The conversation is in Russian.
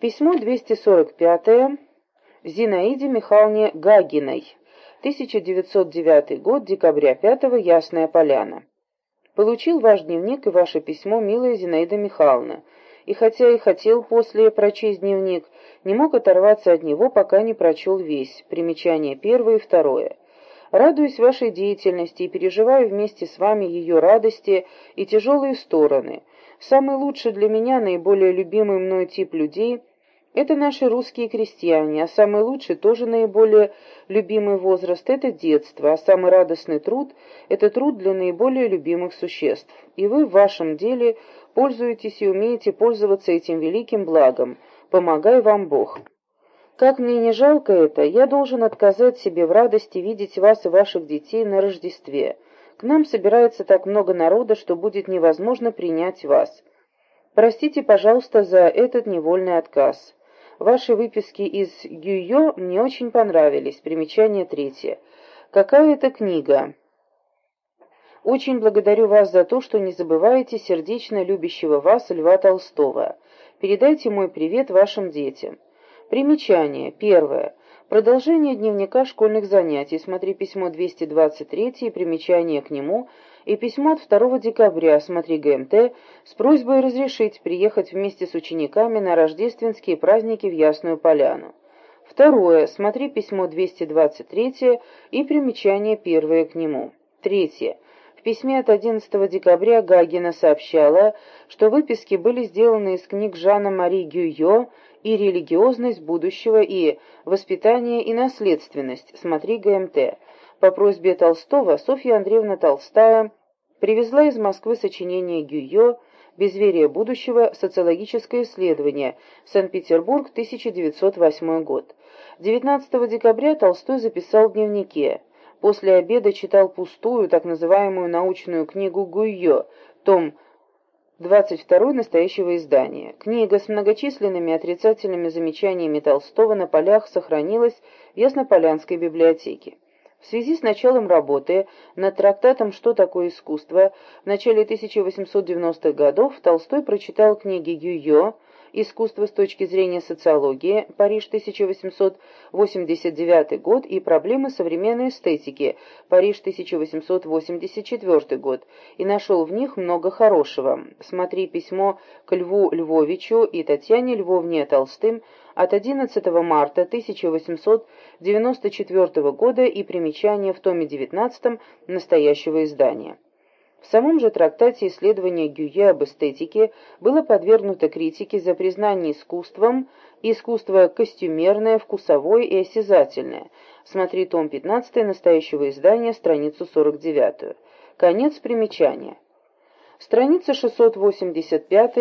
Письмо 245 Зинаиде Михайловне Гагиной. 1909 год, декабря 5 Ясная Поляна. Получил ваш дневник и ваше письмо, милая Зинаида Михайловна, и хотя и хотел после прочесть дневник, не мог оторваться от него, пока не прочел весь, примечание первое и второе. Радуюсь вашей деятельности и переживаю вместе с вами ее радости и тяжелые стороны. Самый лучший для меня, наиболее любимый мной тип людей – это наши русские крестьяне, а самый лучший, тоже наиболее любимый возраст – это детство, а самый радостный труд – это труд для наиболее любимых существ. И вы в вашем деле пользуетесь и умеете пользоваться этим великим благом. Помогай вам Бог. Как мне не жалко это, я должен отказать себе в радости видеть вас и ваших детей на Рождестве. К нам собирается так много народа, что будет невозможно принять вас. Простите, пожалуйста, за этот невольный отказ. Ваши выписки из Гюйо мне очень понравились. Примечание третье. Какая это книга? Очень благодарю вас за то, что не забываете сердечно любящего вас Льва Толстого. Передайте мой привет вашим детям. Примечание. Первое. Продолжение дневника школьных занятий. Смотри письмо 223 и примечание к нему, и письмо от 2 декабря. Смотри ГМТ с просьбой разрешить приехать вместе с учениками на рождественские праздники в Ясную Поляну. Второе. Смотри письмо 223 и примечание первое к нему. Третье. В письме от 11 декабря Гагина сообщала, что выписки были сделаны из книг Жана Мари Гюйо и религиозность будущего и воспитание и наследственность. Смотри ГМТ. По просьбе Толстого Софья Андреевна Толстая привезла из Москвы сочинение Гюйо «Безверие будущего. Социологическое исследование. Санкт-Петербург, 1908 год». 19 декабря Толстой записал в дневнике После обеда читал пустую, так называемую научную книгу Гуйо, том 22 настоящего издания. Книга с многочисленными отрицательными замечаниями Толстого на полях сохранилась в Яснополянской библиотеке. В связи с началом работы над трактатом «Что такое искусство» в начале 1890-х годов Толстой прочитал книги Гюйо Искусство с точки зрения социологии. Париж, 1889 год. И проблемы современной эстетики. Париж, 1884 год. И нашел в них много хорошего. Смотри письмо к Льву Львовичу и Татьяне Львовне Толстым от 11 марта 1894 года и примечание в томе 19 настоящего издания. В самом же трактате исследования Гюе об эстетике было подвергнуто критике за признание искусством искусство костюмерное, вкусовое и осязательное. Смотри том 15 настоящего издания, страницу 49. Конец примечания. Страница 685